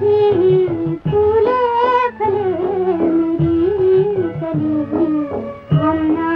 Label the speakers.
Speaker 1: फूले फले मेरी कली हम ना